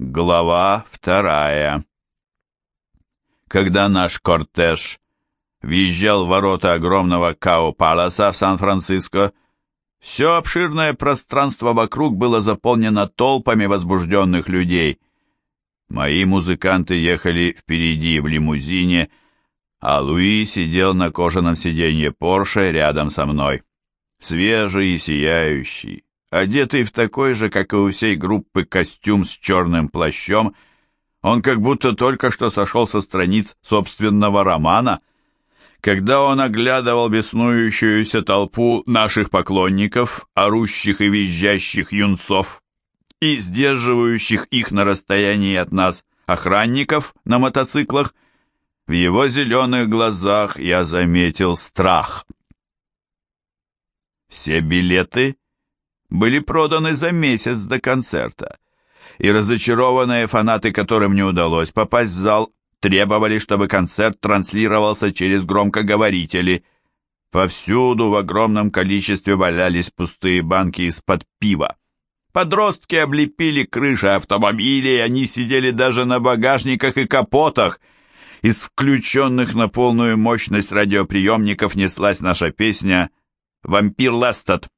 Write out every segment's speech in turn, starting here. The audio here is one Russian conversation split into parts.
Глава вторая Когда наш кортеж въезжал в ворота огромного Као-Паласа в Сан-Франциско, все обширное пространство вокруг было заполнено толпами возбужденных людей. Мои музыканты ехали впереди в лимузине, а Луи сидел на кожаном сиденье Порше рядом со мной. Свежий и сияющий, одетый в такой же, как и у всей группы, костюм с черным плащом, он как будто только что сошел со страниц собственного романа. Когда он оглядывал беснующуюся толпу наших поклонников, орущих и визжащих юнцов, и сдерживающих их на расстоянии от нас охранников на мотоциклах, в его зеленых глазах я заметил страх. Все билеты были проданы за месяц до концерта, и разочарованные фанаты, которым не удалось попасть в зал, требовали, чтобы концерт транслировался через громкоговорители. Повсюду в огромном количестве валялись пустые банки из-под пива. Подростки облепили крыши автомобилей, они сидели даже на багажниках и капотах. Из включенных на полную мощность радиоприемников неслась наша песня «Вампир Лестед».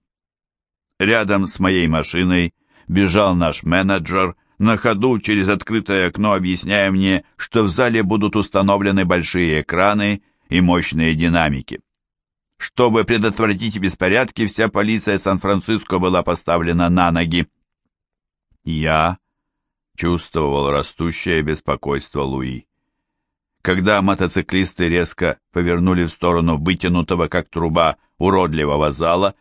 Рядом с моей машиной бежал наш менеджер, на ходу через открытое окно объясняя мне, что в зале будут установлены большие экраны и мощные динамики. Чтобы предотвратить беспорядки, вся полиция Сан-Франциско была поставлена на ноги. Я чувствовал растущее беспокойство Луи. Когда мотоциклисты резко повернули в сторону вытянутого, как труба, уродливого зала,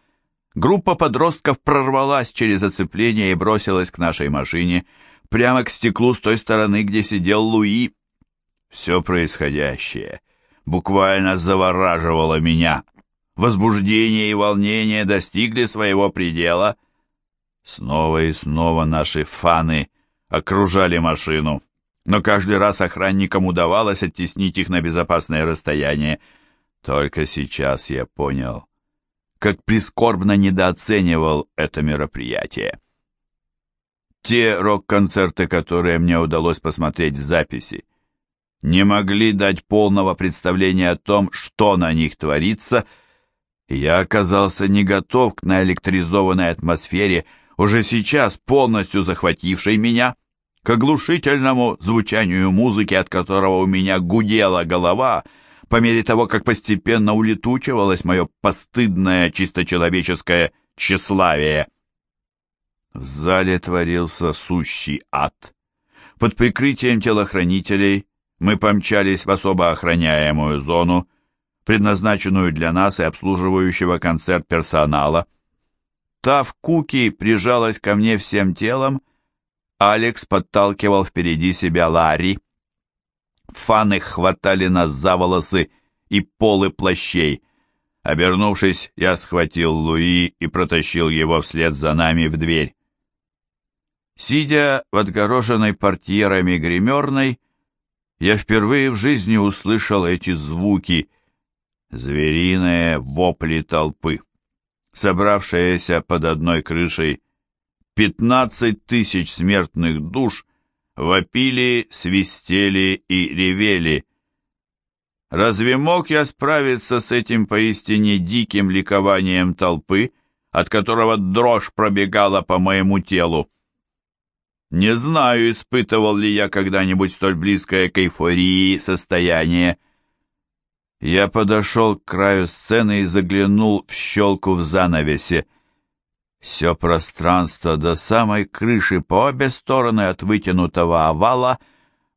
группа подростков прорвалась через оцепление и бросилась к нашей машине, прямо к стеклу с той стороны, где сидел Луи. Все происходящее буквально завораживало меня. Возбуждение и волнение достигли своего предела. Снова и снова наши фаны окружали машину, но каждый раз охранникам удавалось оттеснить их на безопасное расстояние. Только сейчас я понял, как прискорбно недооценивал это мероприятие. Те рок-концерты, которые мне удалось посмотреть в записи, не могли дать полного представления о том, что на них творится, и я оказался не готов к наэлектризованной атмосфере, уже сейчас полностью захватившей меня, к оглушительному звучанию музыки, от которого у меня гудела голова — по мере того, как постепенно улетучивалось мое постыдное чисто человеческое тщеславие. В зале творился сущий ад. Под прикрытием телохранителей мы помчались в особо охраняемую зону, предназначенную для нас и обслуживающего концерт персонала. Тав Куки прижалась ко мне всем телом, Алекс подталкивал впереди себя Ларри. Фаны хватали нас за волосы и полы плащей. Обернувшись, я схватил Луи и протащил его вслед за нами в дверь. Сидя в отгороженной портьерами гримерной, я впервые в жизни услышал эти звуки, звериные вопли толпы. Собравшиеся под одной крышей пятнадцать тысяч смертных душ вопили, свистели и ревели. Разве мог я справиться с этим поистине диким ликованием толпы, от которого дрожь пробегала по моему телу? Не знаю, испытывал ли я когда-нибудь столь близкое к эйфории состояние. Я подошел к краю сцены и заглянул в щелку в занавесе. Все пространство до самой крыши по обе стороны от вытянутого овала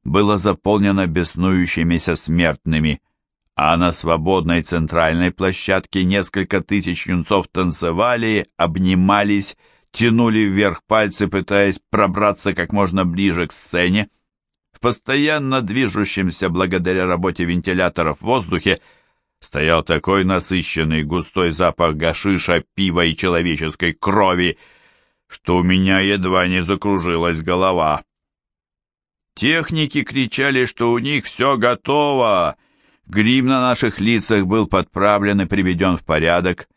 было заполнено беснующимися смертными, а на свободной центральной площадке несколько тысяч юнцов танцевали, обнимались, тянули вверх пальцы, пытаясь пробраться как можно ближе к сцене. В постоянно движущемся благодаря работе вентиляторов воздухе стоял такой насыщенный густой запах гашиша, пива и человеческой крови, что у меня едва не закружилась голова. Техники кричали, что у них все готово. Грим на наших лицах был подправлен и приведен в порядок.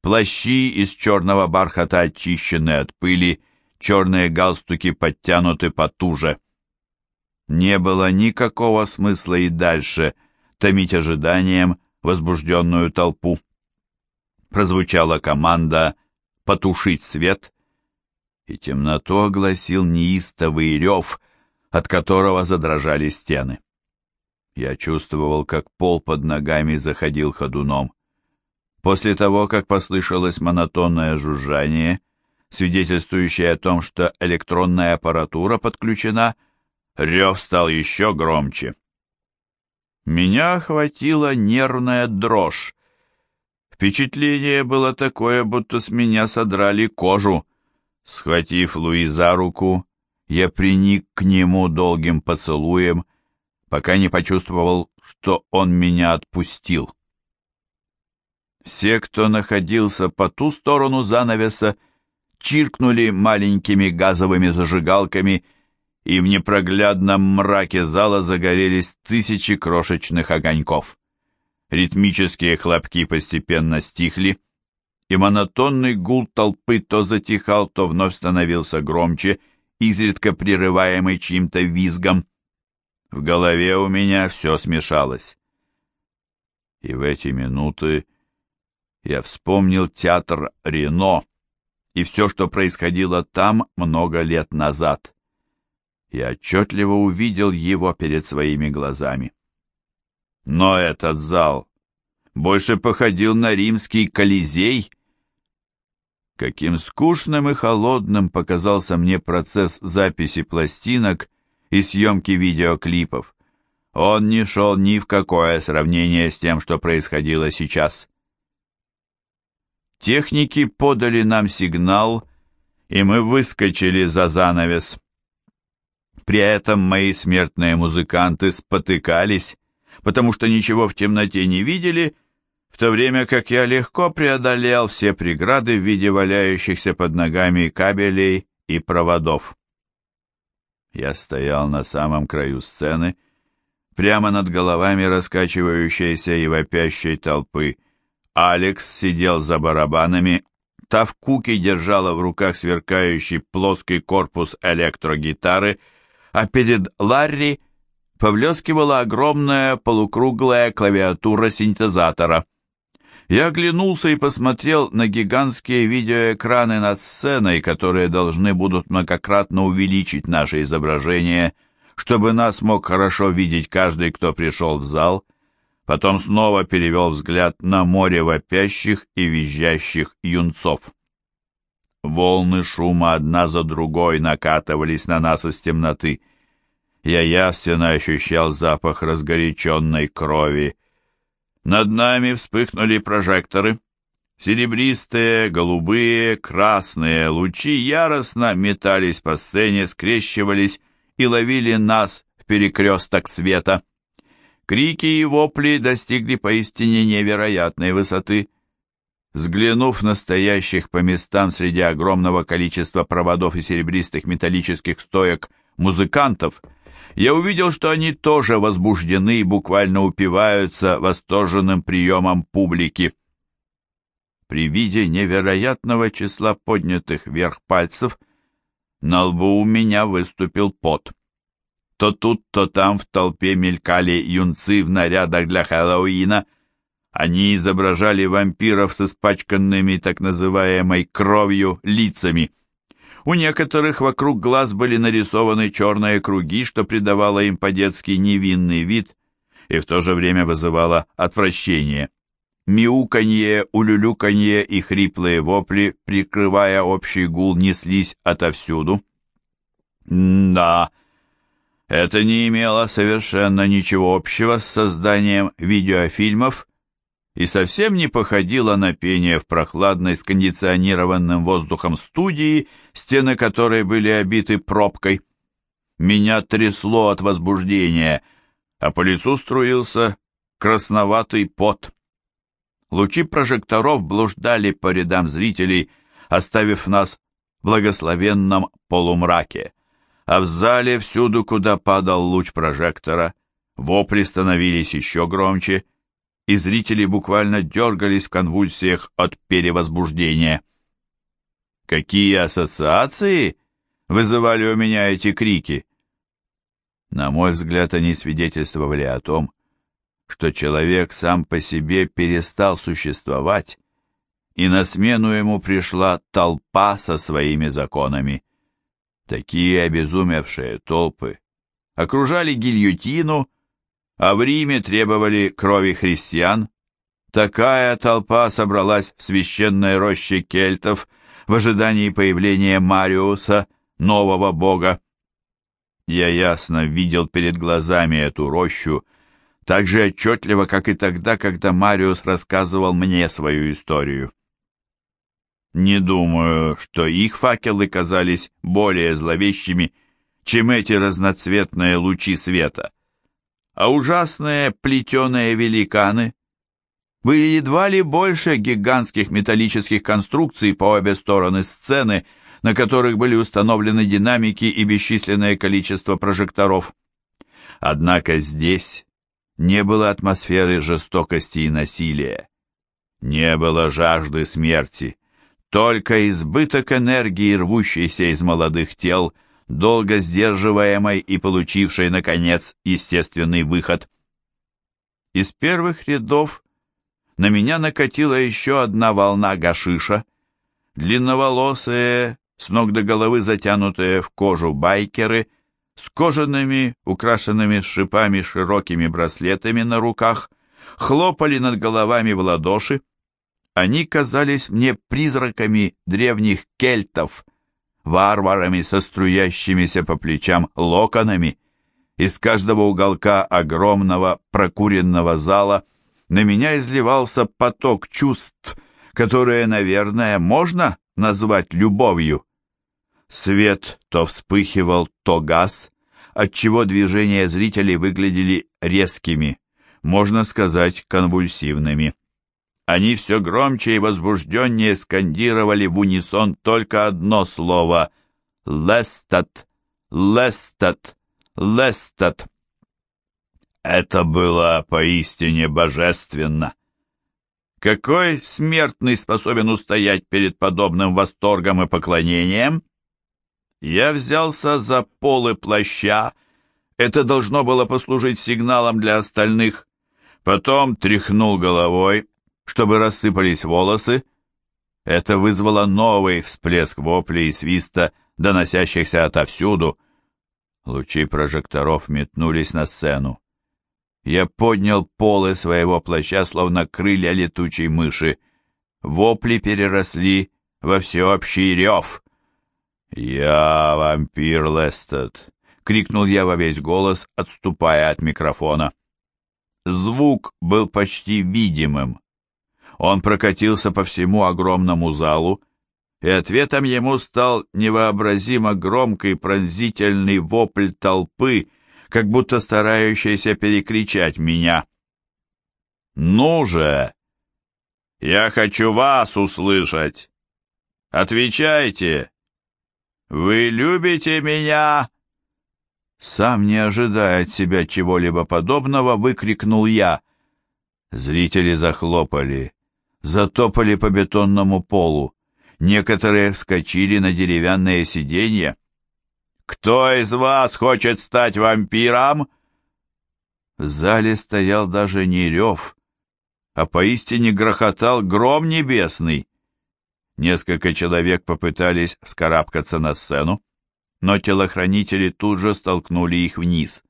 Плащи из черного бархата очищены от пыли, черные галстуки подтянуты потуже. Не было никакого смысла и дальше томить ожиданием возбужденную толпу. Прозвучала команда «потушить свет», и темноту огласил неистовый рев, от которого задрожали стены. Я чувствовал, как пол под ногами заходил ходуном. После того, как послышалось монотонное жужжание, свидетельствующее о том, что электронная аппаратура подключена, рев стал еще громче. Меня охватила нервная дрожь. Впечатление было такое, будто с меня содрали кожу. Схватив Луи за руку, я приник к нему долгим поцелуем, пока не почувствовал, что он меня отпустил. Все, кто находился по ту сторону занавеса, чиркнули маленькими газовыми зажигалками, и в непроглядном мраке зала загорелись тысячи крошечных огоньков. Ритмические хлопки постепенно стихли, и монотонный гул толпы то затихал, то вновь становился громче, изредка прерываемый чьим-то визгом. В голове у меня все смешалось. И в эти минуты я вспомнил театр Рено и все, что происходило там много лет назад. Я отчетливо увидел его перед своими глазами. Но этот зал больше походил на римский Колизей. Каким скучным и холодным показался мне процесс записи пластинок и съемки видеоклипов. Он не шел ни в какое сравнение с тем, что происходило сейчас. Техники подали нам сигнал, и мы выскочили за занавес. При этом мои смертные музыканты спотыкались, потому что ничего в темноте не видели, в то время как я легко преодолел все преграды в виде валяющихся под ногами кабелей и проводов. Я стоял на самом краю сцены, прямо над головами раскачивающейся и вопящей толпы. Алекс сидел за барабанами, та в куке держала в руках сверкающий плоский корпус электрогитары, а перед Ларри повлескивала огромная полукруглая клавиатура синтезатора. Я оглянулся и посмотрел на гигантские видеоэкраны над сценой, которые должны будут многократно увеличить наше изображение, чтобы нас мог хорошо видеть каждый, кто пришел в зал. Потом снова перевел взгляд на море вопящих и визжащих юнцов. Волны шума одна за другой накатывались на нас из темноты. Я явственно ощущал запах разгоряченной крови, над нами вспыхнули прожекторы. Серебристые, голубые, красные лучи яростно метались по сцене, скрещивались и ловили нас в перекресток света. Крики и вопли достигли поистине невероятной высоты. Взглянув на стоящих по местам среди огромного количества проводов и серебристых металлических стоек музыкантов, я увидел, что они тоже возбуждены и буквально упиваются восторженным приемом публики. При виде невероятного числа поднятых вверх пальцев на лбу у меня выступил пот. То тут, то там в толпе мелькали юнцы в нарядах для Хэллоуина. Они изображали вампиров с испачканными так называемой кровью лицами — у некоторых вокруг глаз были нарисованы черные круги, что придавало им по-детски невинный вид и в то же время вызывало отвращение. Мяуканье, улюлюканье и хриплые вопли, прикрывая общий гул, неслись отовсюду. Да, это не имело совершенно ничего общего с созданием видеофильмов и совсем не походила на пение в прохладной с кондиционированным воздухом студии, стены которой были обиты пробкой. Меня трясло от возбуждения, а по лицу струился красноватый пот. Лучи прожекторов блуждали по рядам зрителей, оставив нас в благословенном полумраке, а в зале всюду, куда падал луч прожектора, вопли становились еще громче, и зрители буквально дергались в конвульсиях от перевозбуждения. Какие ассоциации вызывали у меня эти крики? На мой взгляд, они свидетельствовали о том, что человек сам по себе перестал существовать, и на смену ему пришла толпа со своими законами. Такие обезумевшие толпы окружали гильотину, а в Риме требовали крови христиан. Такая толпа собралась в священной роще кельтов в ожидании появления Мариуса, нового бога. Я ясно видел перед глазами эту рощу, так же отчетливо, как и тогда, когда Мариус рассказывал мне свою историю. Не думаю, что их факелы казались более зловещими, чем эти разноцветные лучи света. А ужасные плетеные великаны были едва ли больше гигантских металлических конструкций по обе стороны сцены, на которых были установлены динамики и бесчисленное количество прожекторов. Однако здесь не было атмосферы жестокости и насилия, не было жажды смерти, только избыток энергии, рвущейся из молодых тел, долго сдерживаемой и получившей, наконец, естественный выход. Из первых рядов на меня накатила еще одна волна гашиша. Длинноволосые, с ног до головы затянутые в кожу байкеры, с кожаными, украшенными шипами широкими браслетами на руках, хлопали над головами в ладоши. Они казались мне призраками древних кельтов, варварами со струящимися по плечам локонами. Из каждого уголка огромного прокуренного зала – на меня изливался поток чувств, которые, наверное, можно назвать любовью. Свет то вспыхивал, то газ, отчего движения зрителей выглядели резкими, можно сказать, конвульсивными. Они все громче и возбужденнее скандировали в унисон только одно слово «Лестат! Лестат! Лестат!» Это было поистине божественно. Какой смертный способен устоять перед подобным восторгом и поклонением? Я взялся за полы плаща. Это должно было послужить сигналом для остальных. Потом тряхнул головой, чтобы рассыпались волосы. Это вызвало новый всплеск воплей и свиста, доносящихся отовсюду. Лучи прожекторов метнулись на сцену. Я поднял полы своего плаща, словно крылья летучей мыши. Вопли переросли во всеобщий рев. «Я вампир Лестед!» — крикнул я во весь голос, отступая от микрофона. Звук был почти видимым. Он прокатился по всему огромному залу, и ответом ему стал невообразимо громкий пронзительный вопль толпы, как будто старающийся перекричать меня. «Ну же! Я хочу вас услышать! Отвечайте! Вы любите меня?» Сам не ожидая от себя чего-либо подобного, выкрикнул я. Зрители захлопали, затопали по бетонному полу. Некоторые вскочили на деревянные сиденья. «Кто из вас хочет стать вампиром?» В зале стоял даже не рев, а поистине грохотал гром небесный. Несколько человек попытались вскарабкаться на сцену, но телохранители тут же столкнули их вниз.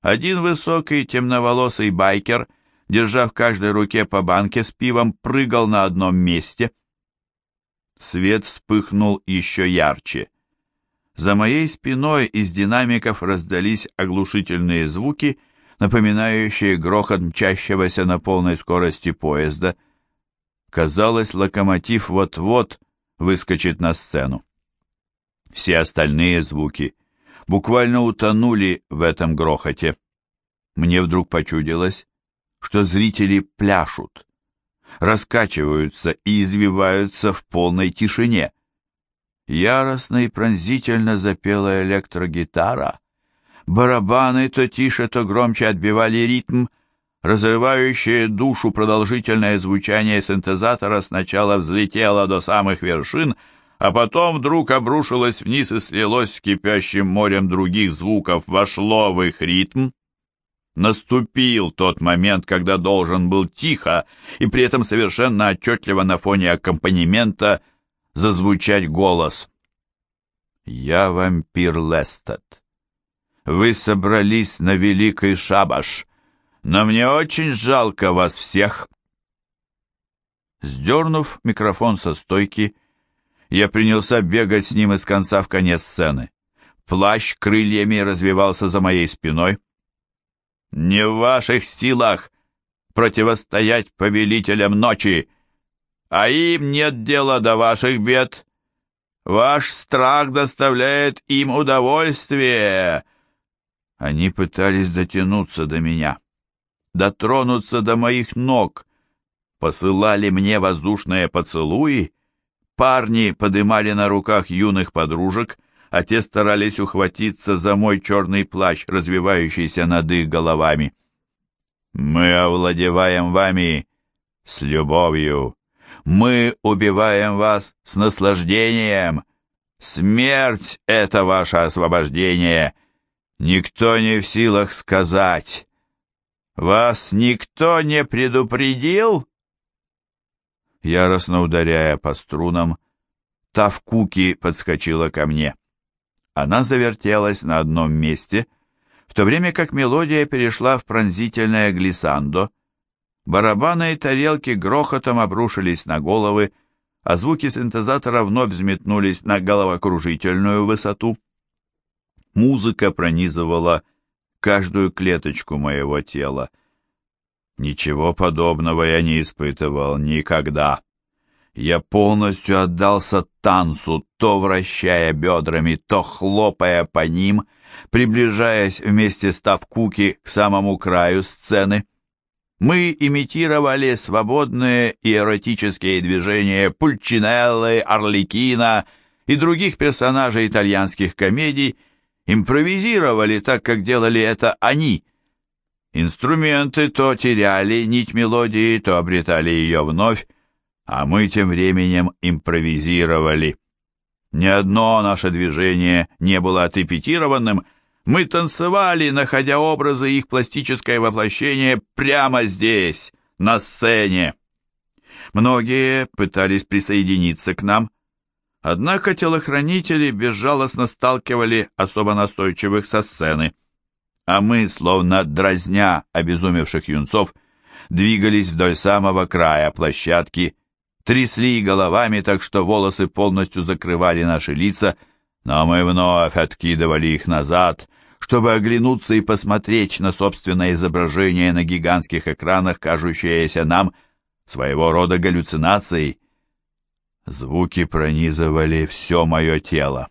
Один высокий темноволосый байкер, держа в каждой руке по банке с пивом, прыгал на одном месте. Свет вспыхнул еще ярче. За моей спиной из динамиков раздались оглушительные звуки, напоминающие грохот мчащегося на полной скорости поезда. Казалось, локомотив вот-вот выскочит на сцену. Все остальные звуки буквально утонули в этом грохоте. Мне вдруг почудилось, что зрители пляшут, раскачиваются и извиваются в полной тишине. Яростно и пронзительно запела электрогитара. Барабаны то тише, то громче отбивали ритм. Разрывающее душу продолжительное звучание синтезатора сначала взлетело до самых вершин, а потом вдруг обрушилось вниз и слилось с кипящим морем других звуков, вошло в их ритм. Наступил тот момент, когда должен был тихо и при этом совершенно отчетливо на фоне аккомпанемента зазвучать голос. «Я вампир Лестед. Вы собрались на великий шабаш, но мне очень жалко вас всех». Сдернув микрофон со стойки, я принялся бегать с ним из конца в конец сцены. Плащ крыльями развивался за моей спиной. «Не в ваших силах противостоять повелителям ночи, а им нет дела до ваших бед. Ваш страх доставляет им удовольствие». Они пытались дотянуться до меня, дотронуться до моих ног, посылали мне воздушные поцелуи, Парни подымали на руках юных подружек, а те старались ухватиться за мой черный плащ, развивающийся над их головами. «Мы овладеваем вами с любовью. Мы убиваем вас с наслаждением. Смерть — это ваше освобождение. Никто не в силах сказать. Вас никто не предупредил?» Яростно ударяя по струнам, Тавкуки подскочила ко мне. Она завертелась на одном месте, в то время как мелодия перешла в пронзительное глиссандо. Барабаны и тарелки грохотом обрушились на головы, а звуки синтезатора вновь взметнулись на головокружительную высоту. Музыка пронизывала каждую клеточку моего тела. Ничего подобного я не испытывал никогда. Я полностью отдался танцу, то вращая бедрами, то хлопая по ним, приближаясь вместе с Тавкуки к самому краю сцены. Мы имитировали свободные и эротические движения Пульчинеллы, Орликина и других персонажей итальянских комедий, импровизировали так, как делали это они — Инструменты то теряли нить мелодии, то обретали ее вновь, а мы тем временем импровизировали. Ни одно наше движение не было отрепетированным, мы танцевали, находя образы их пластическое воплощение прямо здесь, на сцене. Многие пытались присоединиться к нам, однако телохранители безжалостно сталкивали особо настойчивых со сцены а мы, словно дразня обезумевших юнцов, двигались вдоль самого края площадки, трясли головами так, что волосы полностью закрывали наши лица, но мы вновь откидывали их назад, чтобы оглянуться и посмотреть на собственное изображение на гигантских экранах, кажущееся нам своего рода галлюцинацией. Звуки пронизывали все мое тело.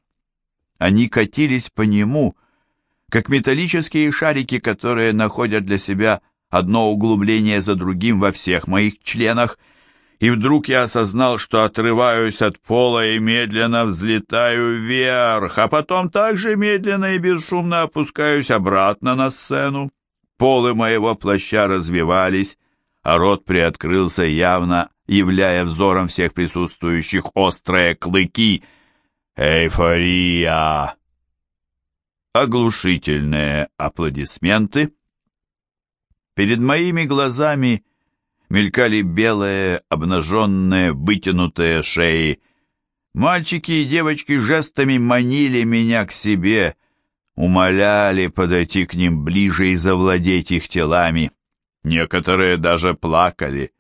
Они катились по нему, как металлические шарики, которые находят для себя одно углубление за другим во всех моих членах, и вдруг я осознал, что отрываюсь от пола и медленно взлетаю вверх, а потом также медленно и бесшумно опускаюсь обратно на сцену. Полы моего плаща развивались, а рот приоткрылся явно, являя взором всех присутствующих острые клыки. «Эйфория!» оглушительные аплодисменты. Перед моими глазами мелькали белые, обнаженные, вытянутые шеи. Мальчики и девочки жестами манили меня к себе, умоляли подойти к ним ближе и завладеть их телами. Некоторые даже плакали.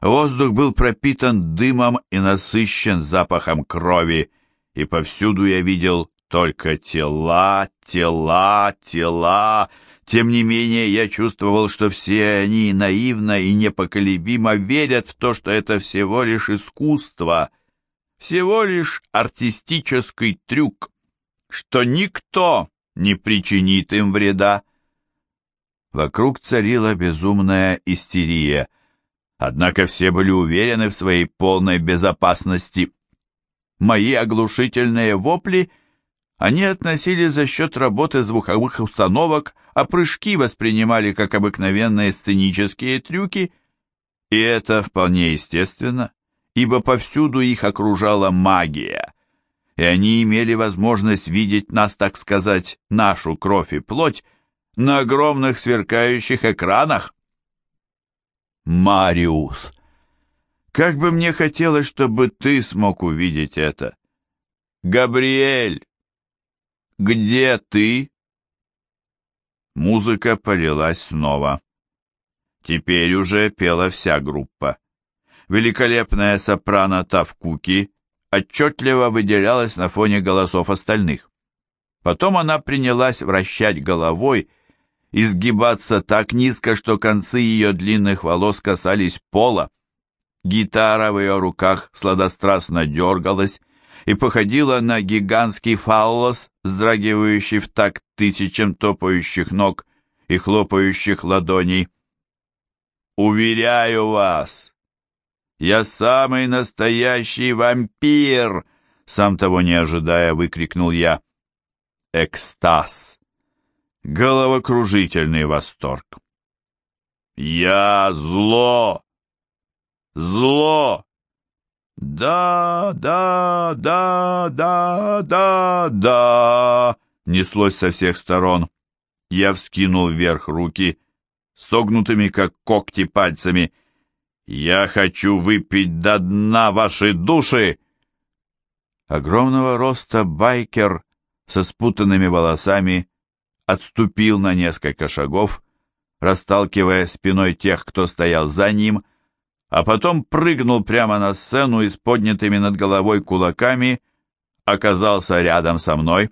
Воздух был пропитан дымом и насыщен запахом крови, и повсюду я видел только тела, тела, тела. Тем не менее, я чувствовал, что все они наивно и непоколебимо верят в то, что это всего лишь искусство, всего лишь артистический трюк, что никто не причинит им вреда. Вокруг царила безумная истерия, однако все были уверены в своей полной безопасности. Мои оглушительные вопли — они относили за счет работы звуковых установок, а прыжки воспринимали как обыкновенные сценические трюки, и это вполне естественно, ибо повсюду их окружала магия, и они имели возможность видеть нас, так сказать, нашу кровь и плоть, на огромных сверкающих экранах. Мариус, как бы мне хотелось, чтобы ты смог увидеть это. Габриэль, где ты? Музыка полилась снова. Теперь уже пела вся группа. Великолепная сопрано Тавкуки отчетливо выделялась на фоне голосов остальных. Потом она принялась вращать головой, изгибаться так низко, что концы ее длинных волос касались пола. Гитара в ее руках сладострастно дергалась и походила на гигантский фаллос, вздрагивающий в такт тысячам топающих ног и хлопающих ладоней. «Уверяю вас, я самый настоящий вампир!» Сам того не ожидая, выкрикнул я. Экстаз. Головокружительный восторг. «Я зло! Зло! Да, да, да, да, да, да!» Неслось со всех сторон. Я вскинул вверх руки, согнутыми, как когти, пальцами. «Я хочу выпить до дна ваши души!» Огромного роста байкер со спутанными волосами отступил на несколько шагов, расталкивая спиной тех, кто стоял за ним, а потом прыгнул прямо на сцену и с поднятыми над головой кулаками оказался рядом со мной.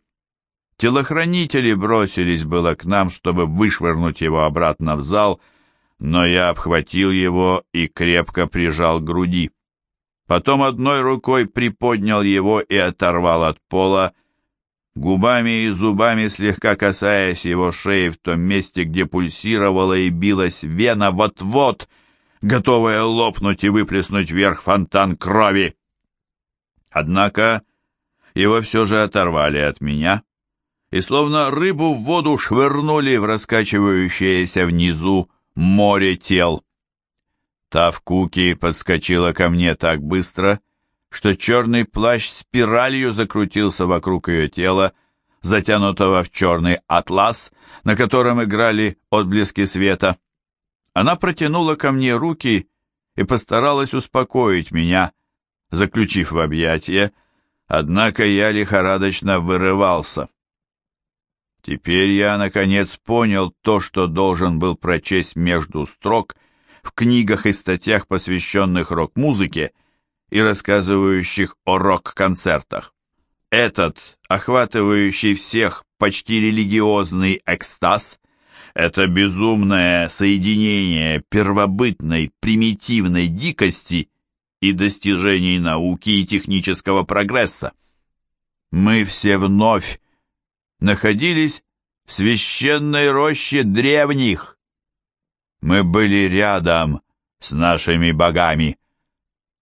Телохранители бросились было к нам, чтобы вышвырнуть его обратно в зал, но я обхватил его и крепко прижал к груди. Потом одной рукой приподнял его и оторвал от пола, губами и зубами слегка касаясь его шеи в том месте, где пульсировала и билась вена, вот-вот, готовая лопнуть и выплеснуть вверх фонтан крови. Однако его все же оторвали от меня и словно рыбу в воду швырнули в раскачивающееся внизу море тел. Тавкуки подскочила ко мне так быстро, что черный плащ спиралью закрутился вокруг ее тела, затянутого в черный атлас, на котором играли отблески света. Она протянула ко мне руки и постаралась успокоить меня, заключив в объятия, однако я лихорадочно вырывался. Теперь я, наконец, понял то, что должен был прочесть между строк в книгах и статьях, посвященных рок-музыке, и рассказывающих о рок-концертах. Этот, охватывающий всех почти религиозный экстаз, это безумное соединение первобытной, примитивной дикости и достижений науки и технического прогресса. Мы все вновь находились в священной роще древних. Мы были рядом с нашими богами.